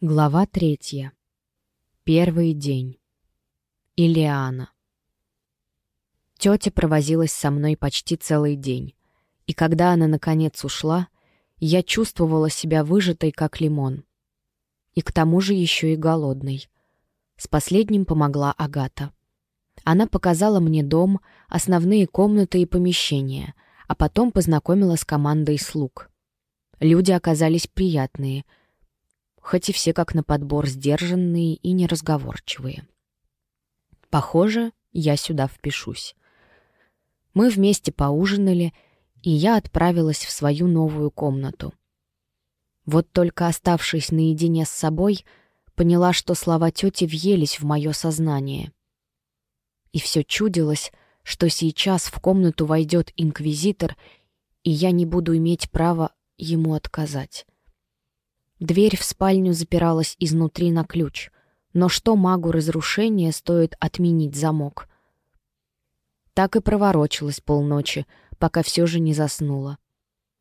Глава третья. Первый день. Илиана. Тетя провозилась со мной почти целый день, и когда она наконец ушла, я чувствовала себя выжатой, как лимон. И к тому же еще и голодной. С последним помогла Агата. Она показала мне дом, основные комнаты и помещения, а потом познакомила с командой слуг. Люди оказались приятные — хоть и все как на подбор сдержанные и неразговорчивые. Похоже, я сюда впишусь. Мы вместе поужинали, и я отправилась в свою новую комнату. Вот только оставшись наедине с собой, поняла, что слова тети въелись в мое сознание. И все чудилось, что сейчас в комнату войдет инквизитор, и я не буду иметь права ему отказать. Дверь в спальню запиралась изнутри на ключ. Но что магу разрушения стоит отменить замок? Так и проворочилась полночи, пока все же не заснула.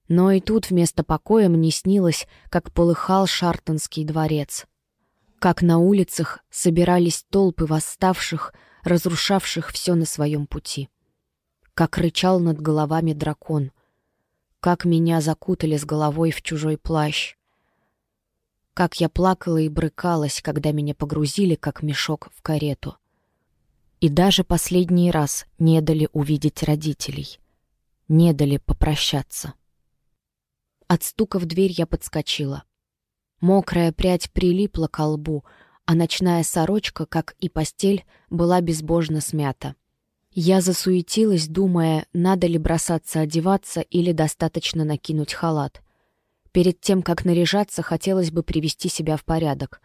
Но и тут вместо покоя мне снилось, как полыхал Шартонский дворец. Как на улицах собирались толпы восставших, разрушавших все на своем пути. Как рычал над головами дракон. Как меня закутали с головой в чужой плащ как я плакала и брыкалась, когда меня погрузили, как мешок, в карету. И даже последний раз не дали увидеть родителей. Не дали попрощаться. От стука в дверь я подскочила. Мокрая прядь прилипла к лбу, а ночная сорочка, как и постель, была безбожно смята. Я засуетилась, думая, надо ли бросаться одеваться или достаточно накинуть халат. Перед тем, как наряжаться, хотелось бы привести себя в порядок.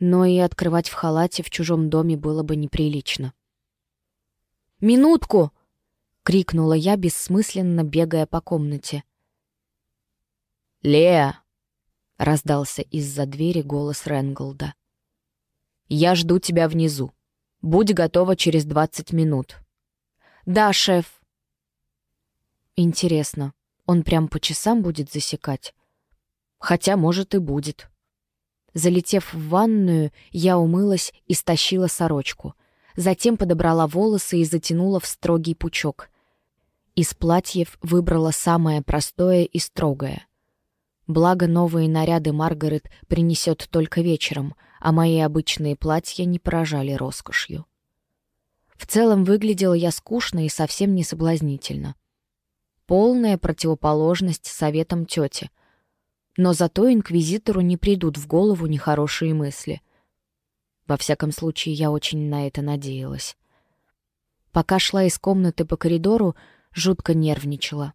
Но и открывать в халате в чужом доме было бы неприлично. «Минутку!» — крикнула я, бессмысленно бегая по комнате. «Леа!» — раздался из-за двери голос Ренголда. «Я жду тебя внизу. Будь готова через двадцать минут». «Да, шеф». «Интересно, он прям по часам будет засекать?» Хотя, может, и будет. Залетев в ванную, я умылась и стащила сорочку. Затем подобрала волосы и затянула в строгий пучок. Из платьев выбрала самое простое и строгое. Благо, новые наряды Маргарет принесет только вечером, а мои обычные платья не поражали роскошью. В целом выглядела я скучно и совсем не соблазнительно. Полная противоположность советам тети — но зато инквизитору не придут в голову нехорошие мысли. Во всяком случае, я очень на это надеялась. Пока шла из комнаты по коридору, жутко нервничала.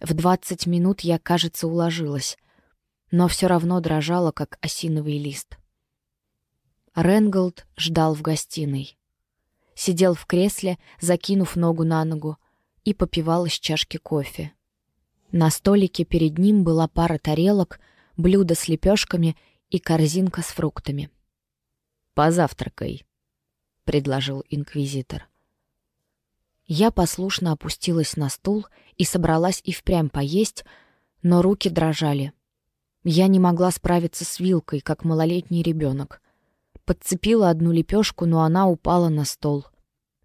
В двадцать минут я, кажется, уложилась, но все равно дрожала, как осиновый лист. Ренголд ждал в гостиной. Сидел в кресле, закинув ногу на ногу, и попивал из чашки кофе. На столике перед ним была пара тарелок, блюдо с лепешками и корзинка с фруктами. «Позавтракай», — предложил инквизитор. Я послушно опустилась на стул и собралась и впрямь поесть, но руки дрожали. Я не могла справиться с вилкой, как малолетний ребенок. Подцепила одну лепешку, но она упала на стол.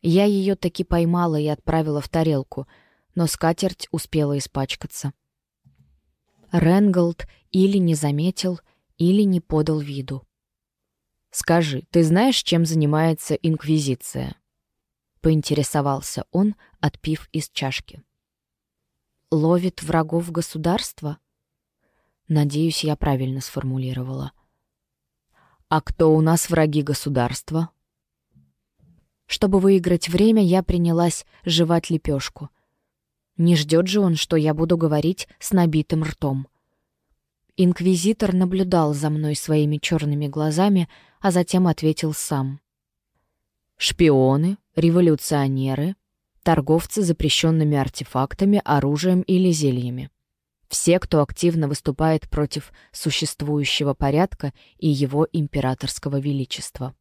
Я ее таки поймала и отправила в тарелку — но скатерть успела испачкаться. Ренголд или не заметил, или не подал виду. «Скажи, ты знаешь, чем занимается Инквизиция?» — поинтересовался он, отпив из чашки. «Ловит врагов государства?» Надеюсь, я правильно сформулировала. «А кто у нас враги государства?» Чтобы выиграть время, я принялась жевать лепешку. Не ждет же он, что я буду говорить с набитым ртом. Инквизитор наблюдал за мной своими черными глазами, а затем ответил сам. «Шпионы, революционеры, торговцы запрещенными артефактами, оружием или зельями. Все, кто активно выступает против существующего порядка и его императорского величества.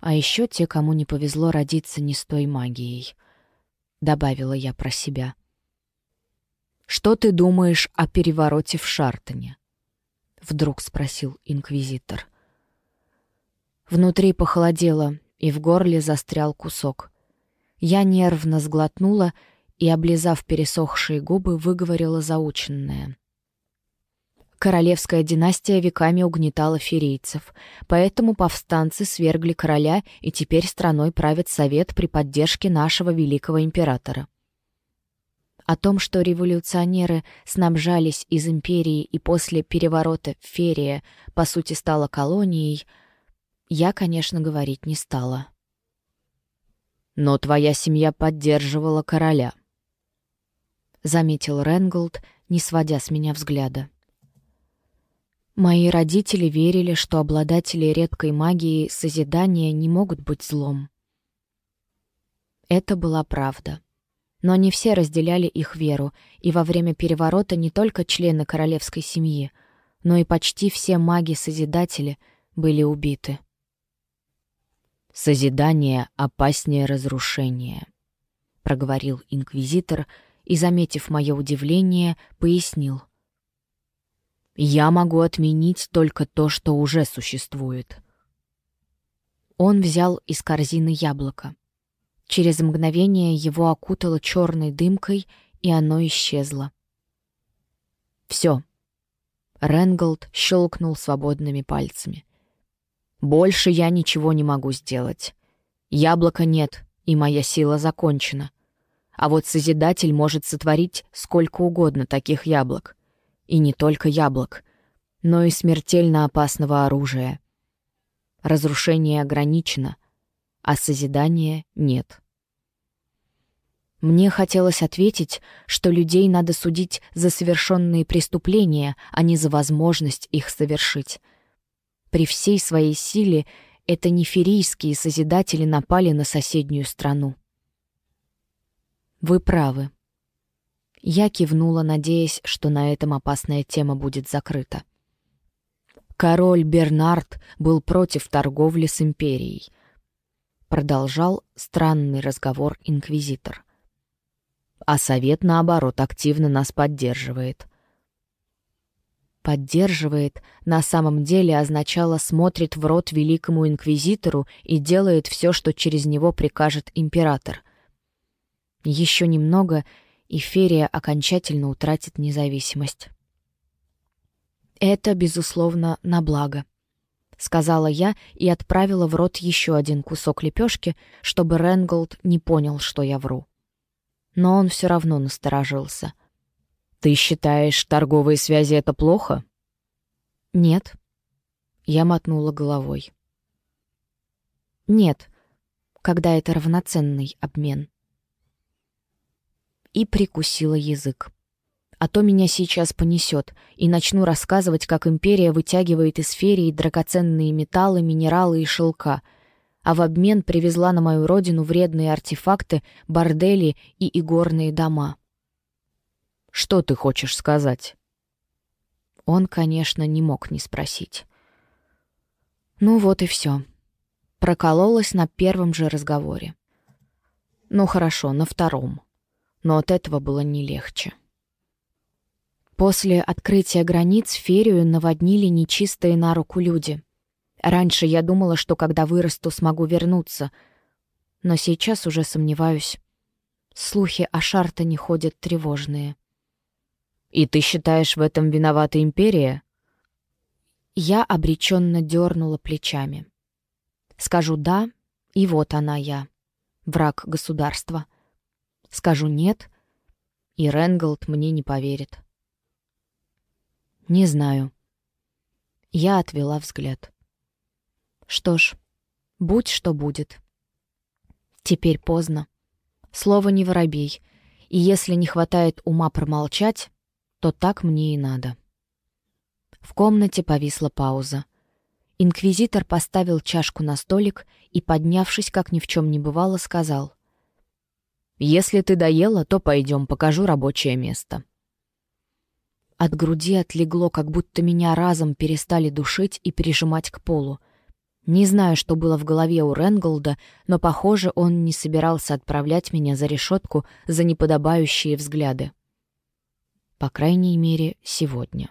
А еще те, кому не повезло родиться не с той магией —— добавила я про себя. «Что ты думаешь о перевороте в Шартоне?» вдруг спросил инквизитор. Внутри похолодело, и в горле застрял кусок. Я нервно сглотнула и, облизав пересохшие губы, выговорила заученное. Королевская династия веками угнетала ферийцев, поэтому повстанцы свергли короля, и теперь страной правит совет при поддержке нашего великого императора. О том, что революционеры снабжались из империи и после переворота Ферия, по сути, стала колонией, я, конечно, говорить не стала. «Но твоя семья поддерживала короля», — заметил Ренголд, не сводя с меня взгляда. Мои родители верили, что обладатели редкой магии созидания не могут быть злом. Это была правда. Но не все разделяли их веру, и во время переворота не только члены королевской семьи, но и почти все маги-созидатели были убиты. «Созидание опаснее разрушения», — проговорил инквизитор и, заметив мое удивление, пояснил. «Я могу отменить только то, что уже существует». Он взял из корзины яблоко. Через мгновение его окутало черной дымкой, и оно исчезло. «Все». Ренголд щелкнул свободными пальцами. «Больше я ничего не могу сделать. Яблока нет, и моя сила закончена. А вот Созидатель может сотворить сколько угодно таких яблок. И не только яблок, но и смертельно опасного оружия. Разрушение ограничено — а созидания нет. Мне хотелось ответить, что людей надо судить за совершенные преступления, а не за возможность их совершить. При всей своей силе это неферийские созидатели напали на соседнюю страну. Вы правы. Я кивнула, надеясь, что на этом опасная тема будет закрыта. Король Бернард был против торговли с империей — Продолжал странный разговор инквизитор. А совет, наоборот, активно нас поддерживает. «Поддерживает» на самом деле означало «смотрит в рот великому инквизитору и делает все, что через него прикажет император». Еще немного, и Ферия окончательно утратит независимость. Это, безусловно, на благо. — сказала я и отправила в рот еще один кусок лепешки, чтобы Ренголд не понял, что я вру. Но он все равно насторожился. «Ты считаешь, торговые связи — это плохо?» «Нет». Я мотнула головой. «Нет, когда это равноценный обмен». И прикусила язык. А то меня сейчас понесет, и начну рассказывать, как империя вытягивает из ферии драгоценные металлы, минералы и шелка, а в обмен привезла на мою родину вредные артефакты, бордели и игорные дома. «Что ты хочешь сказать?» Он, конечно, не мог не спросить. Ну вот и все. Прокололась на первом же разговоре. Ну хорошо, на втором. Но от этого было не легче. После открытия границ Ферию наводнили нечистые на руку люди. Раньше я думала, что когда вырасту, смогу вернуться. Но сейчас уже сомневаюсь. Слухи о Шартане ходят тревожные. «И ты считаешь, в этом виновата империя?» Я обреченно дернула плечами. Скажу «да», и вот она я, враг государства. Скажу «нет», и Ренголд мне не поверит. «Не знаю». Я отвела взгляд. «Что ж, будь что будет. Теперь поздно. Слово не воробей, и если не хватает ума промолчать, то так мне и надо». В комнате повисла пауза. Инквизитор поставил чашку на столик и, поднявшись, как ни в чем не бывало, сказал. «Если ты доела, то пойдем, покажу рабочее место». От груди отлегло, как будто меня разом перестали душить и прижимать к полу. Не знаю, что было в голове у Ренголда, но, похоже, он не собирался отправлять меня за решетку за неподобающие взгляды. По крайней мере, сегодня.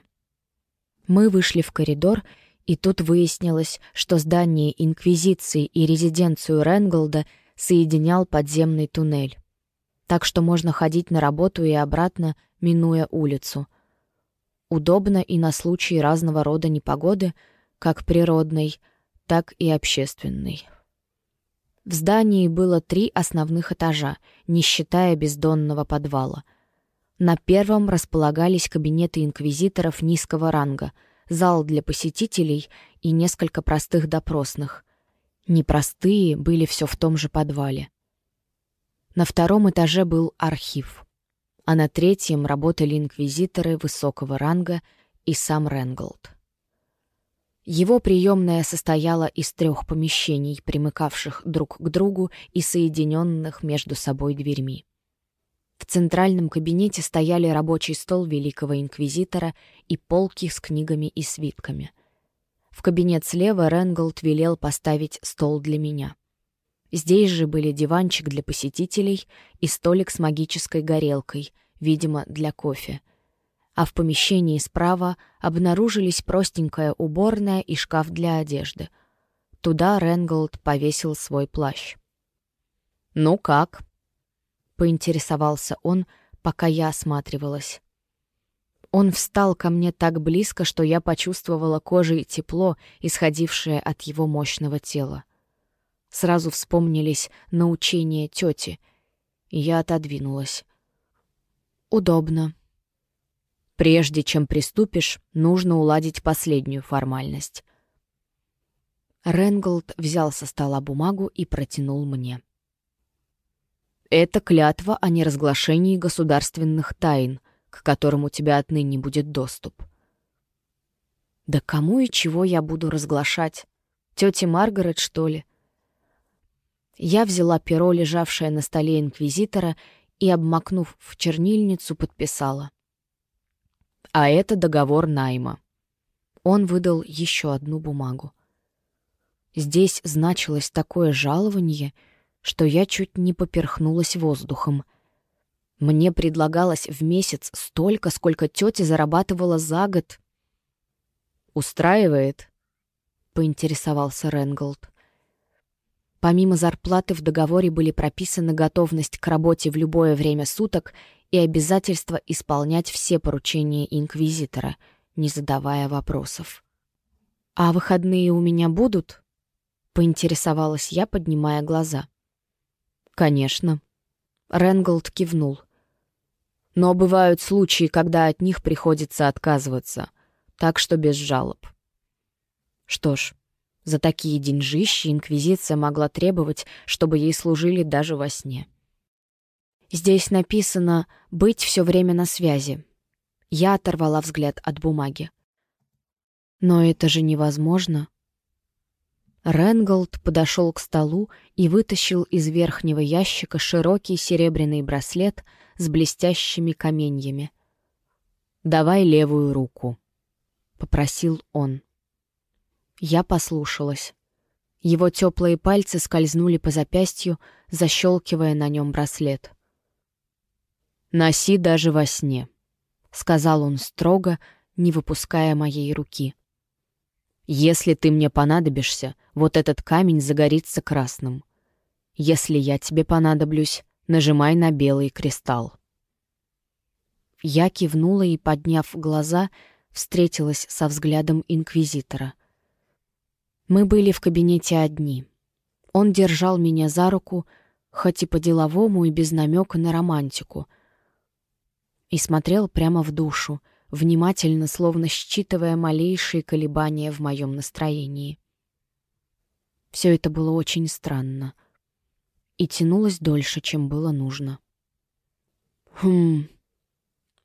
Мы вышли в коридор, и тут выяснилось, что здание Инквизиции и резиденцию Ренголда соединял подземный туннель. Так что можно ходить на работу и обратно, минуя улицу. Удобно и на случай разного рода непогоды, как природной, так и общественной. В здании было три основных этажа, не считая бездонного подвала. На первом располагались кабинеты инквизиторов низкого ранга, зал для посетителей и несколько простых допросных. Непростые были все в том же подвале. На втором этаже был архив, а на третьем работали инквизиторы высокого ранга и сам Ренголд. Его приемная состояла из трех помещений, примыкавших друг к другу и соединенных между собой дверьми. В центральном кабинете стояли рабочий стол великого инквизитора и полки с книгами и свитками. В кабинет слева Ренголд велел поставить стол для меня. Здесь же были диванчик для посетителей и столик с магической горелкой, видимо, для кофе — а в помещении справа обнаружились простенькая уборная и шкаф для одежды. Туда Ренголд повесил свой плащ. «Ну как?» — поинтересовался он, пока я осматривалась. Он встал ко мне так близко, что я почувствовала кожей тепло, исходившее от его мощного тела. Сразу вспомнились научения тети, я отодвинулась. «Удобно», Прежде чем приступишь, нужно уладить последнюю формальность. Ренголд взял со стола бумагу и протянул мне. Это клятва о неразглашении государственных тайн, к которым у тебя отныне будет доступ. Да кому и чего я буду разглашать? Тете Маргарет, что ли? Я взяла перо, лежавшее на столе инквизитора, и, обмакнув в чернильницу, подписала. А это договор найма. Он выдал еще одну бумагу. Здесь значилось такое жалование, что я чуть не поперхнулась воздухом. Мне предлагалось в месяц столько, сколько тетя зарабатывала за год. «Устраивает?» — поинтересовался Ренголд. Помимо зарплаты в договоре были прописаны готовность к работе в любое время суток и обязательство исполнять все поручения инквизитора, не задавая вопросов. «А выходные у меня будут?» — поинтересовалась я, поднимая глаза. «Конечно». Ренголд кивнул. «Но бывают случаи, когда от них приходится отказываться, так что без жалоб». Что ж, за такие деньжищи инквизиция могла требовать, чтобы ей служили даже во сне. Здесь написано «быть все время на связи». Я оторвала взгляд от бумаги. Но это же невозможно. Ренголд подошел к столу и вытащил из верхнего ящика широкий серебряный браслет с блестящими каменьями. «Давай левую руку», — попросил он. Я послушалась. Его теплые пальцы скользнули по запястью, защелкивая на нем браслет. «Носи даже во сне», — сказал он строго, не выпуская моей руки. «Если ты мне понадобишься, вот этот камень загорится красным. Если я тебе понадоблюсь, нажимай на белый кристалл». Я кивнула и, подняв глаза, встретилась со взглядом инквизитора. Мы были в кабинете одни. Он держал меня за руку, хоть и по-деловому и без намека на романтику — и смотрел прямо в душу, внимательно, словно считывая малейшие колебания в моем настроении. Все это было очень странно и тянулось дольше, чем было нужно. Хм.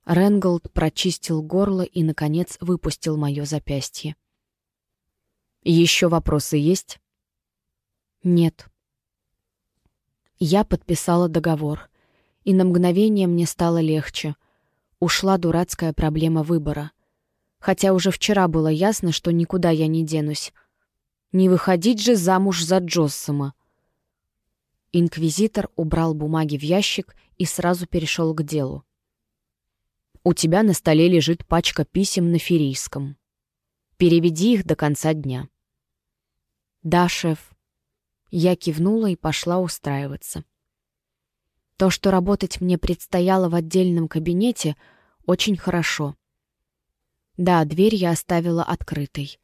Ренголд прочистил горло и, наконец, выпустил мое запястье. «Еще вопросы есть?» «Нет». Я подписала договор, и на мгновение мне стало легче, ушла дурацкая проблема выбора. Хотя уже вчера было ясно, что никуда я не денусь. Не выходить же замуж за Джоссома. Инквизитор убрал бумаги в ящик и сразу перешел к делу. «У тебя на столе лежит пачка писем на ферийском. Переведи их до конца дня». «Да, шеф». Я кивнула и пошла устраиваться. То, что работать мне предстояло в отдельном кабинете, очень хорошо. Да, дверь я оставила открытой.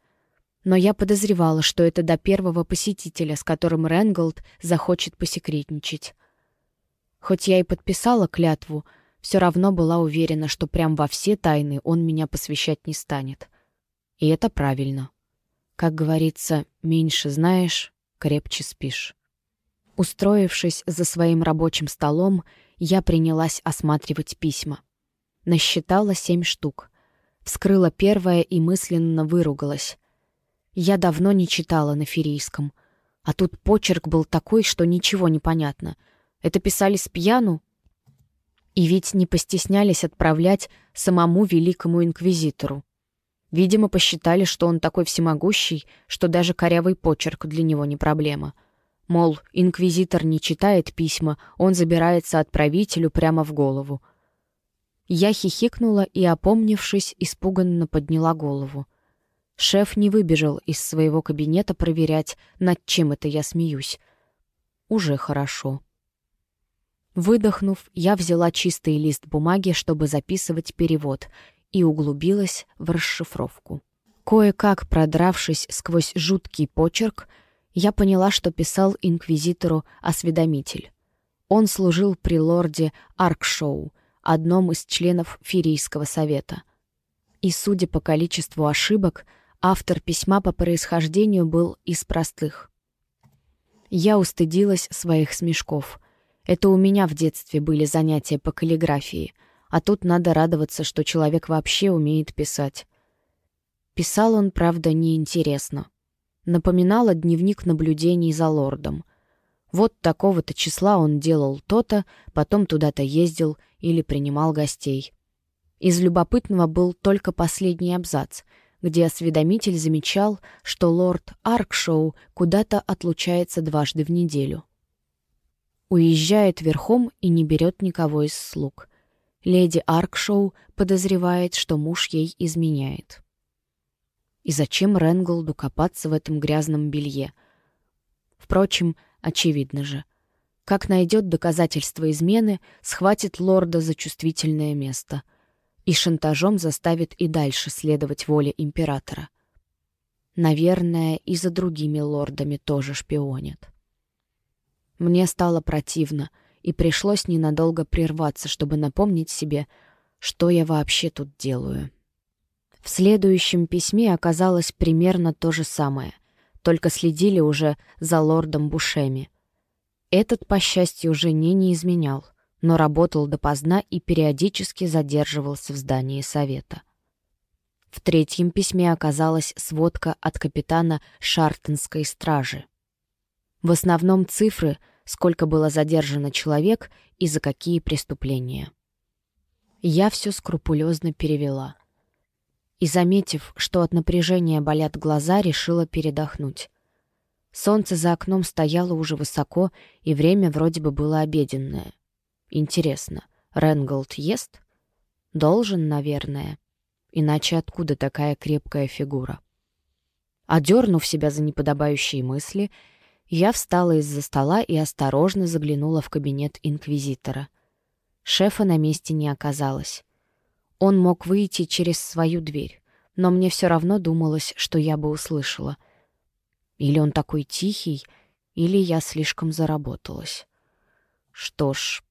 Но я подозревала, что это до первого посетителя, с которым Ренголд захочет посекретничать. Хоть я и подписала клятву, все равно была уверена, что прям во все тайны он меня посвящать не станет. И это правильно. Как говорится, меньше знаешь, крепче спишь. Устроившись за своим рабочим столом, я принялась осматривать письма. Насчитала семь штук. Вскрыла первое и мысленно выругалась. Я давно не читала на ферийском. А тут почерк был такой, что ничего не понятно. Это писали с пьяну? И ведь не постеснялись отправлять самому великому инквизитору. Видимо, посчитали, что он такой всемогущий, что даже корявый почерк для него не проблема — Мол, инквизитор не читает письма, он забирается отправителю прямо в голову. Я хихикнула и, опомнившись, испуганно подняла голову. Шеф не выбежал из своего кабинета проверять, над чем это я смеюсь. Уже хорошо. Выдохнув, я взяла чистый лист бумаги, чтобы записывать перевод, и углубилась в расшифровку. Кое-как продравшись сквозь жуткий почерк, я поняла, что писал инквизитору осведомитель. Он служил при лорде Аркшоу, одном из членов Фирийского совета. И, судя по количеству ошибок, автор письма по происхождению был из простых. Я устыдилась своих смешков. Это у меня в детстве были занятия по каллиграфии, а тут надо радоваться, что человек вообще умеет писать. Писал он, правда, неинтересно напоминала дневник наблюдений за лордом. Вот такого-то числа он делал то-то, потом туда-то ездил или принимал гостей. Из любопытного был только последний абзац, где осведомитель замечал, что лорд Аркшоу куда-то отлучается дважды в неделю. Уезжает верхом и не берет никого из слуг. Леди Аркшоу подозревает, что муж ей изменяет. И зачем Ренголду копаться в этом грязном белье? Впрочем, очевидно же. Как найдет доказательства измены, схватит лорда за чувствительное место и шантажом заставит и дальше следовать воле императора. Наверное, и за другими лордами тоже шпионят. Мне стало противно, и пришлось ненадолго прерваться, чтобы напомнить себе, что я вообще тут делаю. В следующем письме оказалось примерно то же самое, только следили уже за лордом Бушеми. Этот, по счастью, жене не изменял, но работал допоздна и периодически задерживался в здании совета. В третьем письме оказалась сводка от капитана Шартонской стражи. В основном цифры, сколько было задержано человек и за какие преступления. Я все скрупулезно перевела и, заметив, что от напряжения болят глаза, решила передохнуть. Солнце за окном стояло уже высоко, и время вроде бы было обеденное. Интересно, Ренголд ест? Должен, наверное. Иначе откуда такая крепкая фигура? Одернув себя за неподобающие мысли, я встала из-за стола и осторожно заглянула в кабинет инквизитора. Шефа на месте не оказалось. Он мог выйти через свою дверь, но мне все равно думалось, что я бы услышала. Или он такой тихий, или я слишком заработалась. Что ж...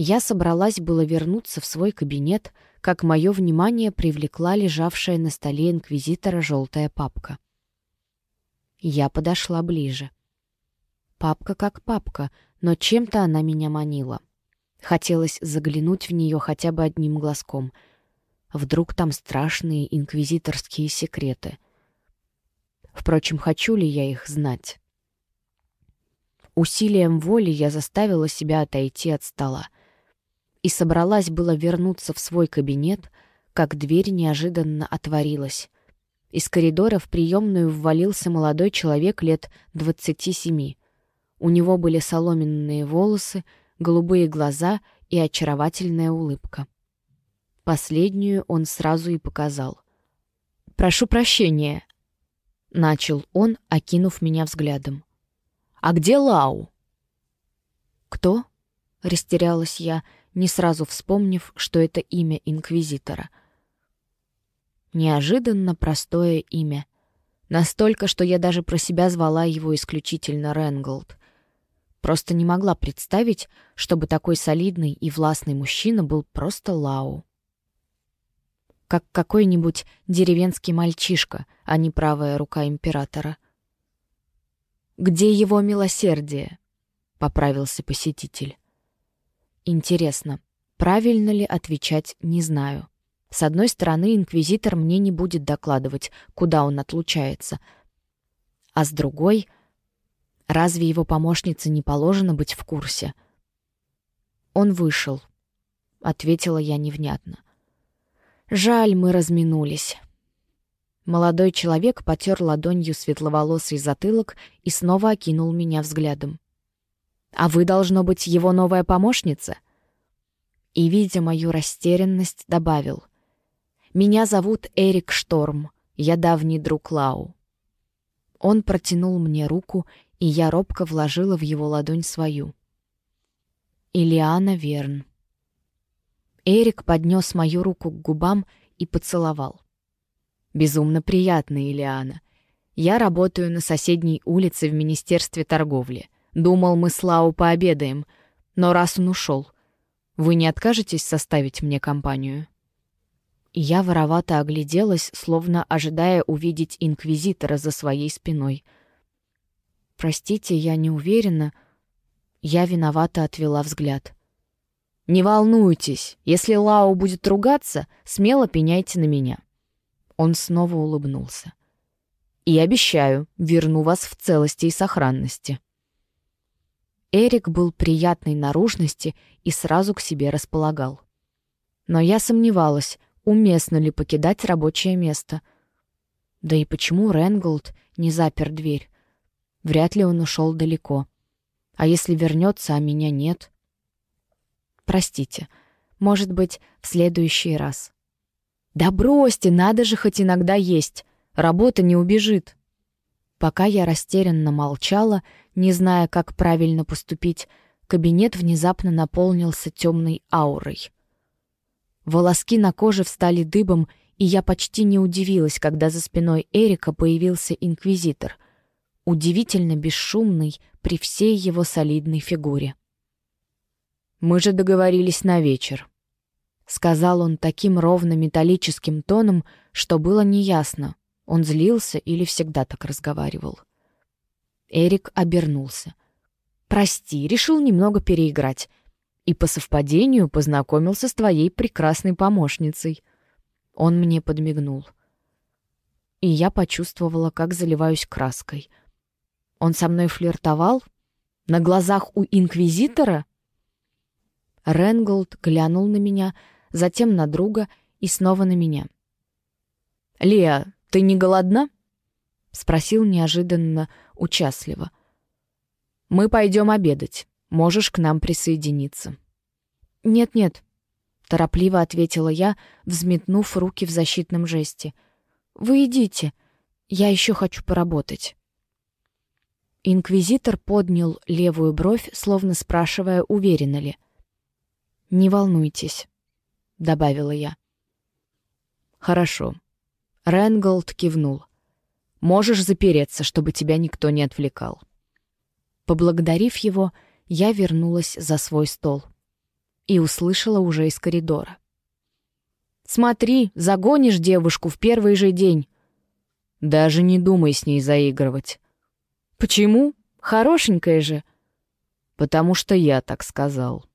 Я собралась было вернуться в свой кабинет, как мое внимание привлекла лежавшая на столе инквизитора желтая папка. Я подошла ближе. Папка как папка, но чем-то она меня манила. Хотелось заглянуть в нее хотя бы одним глазком. Вдруг там страшные инквизиторские секреты. Впрочем, хочу ли я их знать? Усилием воли я заставила себя отойти от стола. И собралась было вернуться в свой кабинет, как дверь неожиданно отворилась. Из коридора в приемную ввалился молодой человек лет двадцати семи. У него были соломенные волосы, голубые глаза и очаровательная улыбка. Последнюю он сразу и показал. прошу прощения», — начал он, окинув меня взглядом. «А где Лау?» «Кто?» — растерялась я, не сразу вспомнив, что это имя инквизитора. Неожиданно простое имя. Настолько, что я даже про себя звала его исключительно Ренголд. Просто не могла представить, чтобы такой солидный и властный мужчина был просто Лау. Как какой-нибудь деревенский мальчишка, а не правая рука императора. «Где его милосердие?» — поправился посетитель. «Интересно, правильно ли отвечать «не знаю». С одной стороны, инквизитор мне не будет докладывать, куда он отлучается. А с другой, разве его помощнице не положено быть в курсе? Он вышел, — ответила я невнятно. Жаль, мы разминулись. Молодой человек потер ладонью светловолосый затылок и снова окинул меня взглядом. «А вы, должно быть, его новая помощница?» И, видя мою растерянность, добавил. Меня зовут Эрик Шторм, я давний друг Лау. Он протянул мне руку, и я робко вложила в его ладонь свою. Илиана Верн. Эрик поднес мою руку к губам и поцеловал. «Безумно приятно, Илиана. Я работаю на соседней улице в Министерстве торговли. Думал, мы с Лау пообедаем, но раз он ушел, вы не откажетесь составить мне компанию?» Я воровато огляделась, словно ожидая увидеть инквизитора за своей спиной. «Простите, я не уверена». Я виновато отвела взгляд. «Не волнуйтесь, если Лао будет ругаться, смело пеняйте на меня». Он снова улыбнулся. «И обещаю, верну вас в целости и сохранности». Эрик был приятной наружности и сразу к себе располагал. Но я сомневалась, уместно ли покидать рабочее место. Да и почему Ренголд не запер дверь? Вряд ли он ушел далеко. А если вернется, а меня нет? Простите, может быть, в следующий раз. Да бросьте, надо же хоть иногда есть. Работа не убежит. Пока я растерянно молчала, не зная, как правильно поступить, кабинет внезапно наполнился темной аурой. Волоски на коже встали дыбом, и я почти не удивилась, когда за спиной Эрика появился инквизитор, удивительно бесшумный при всей его солидной фигуре. «Мы же договорились на вечер», — сказал он таким ровно металлическим тоном, что было неясно, он злился или всегда так разговаривал. Эрик обернулся. «Прости, решил немного переиграть и по совпадению познакомился с твоей прекрасной помощницей». Он мне подмигнул. И я почувствовала, как заливаюсь краской. Он со мной флиртовал? На глазах у инквизитора? Ренголд глянул на меня, затем на друга и снова на меня. «Леа, ты не голодна?» — спросил неожиданно участливо. «Мы пойдем обедать. Можешь к нам присоединиться». «Нет-нет», — торопливо ответила я, взметнув руки в защитном жесте. «Вы идите. Я еще хочу поработать». Инквизитор поднял левую бровь, словно спрашивая, уверена ли. «Не волнуйтесь», — добавила я. «Хорошо». Ренголд кивнул. «Можешь запереться, чтобы тебя никто не отвлекал». Поблагодарив его, — я вернулась за свой стол и услышала уже из коридора. «Смотри, загонишь девушку в первый же день!» «Даже не думай с ней заигрывать». «Почему? Хорошенькая же!» «Потому что я так сказал».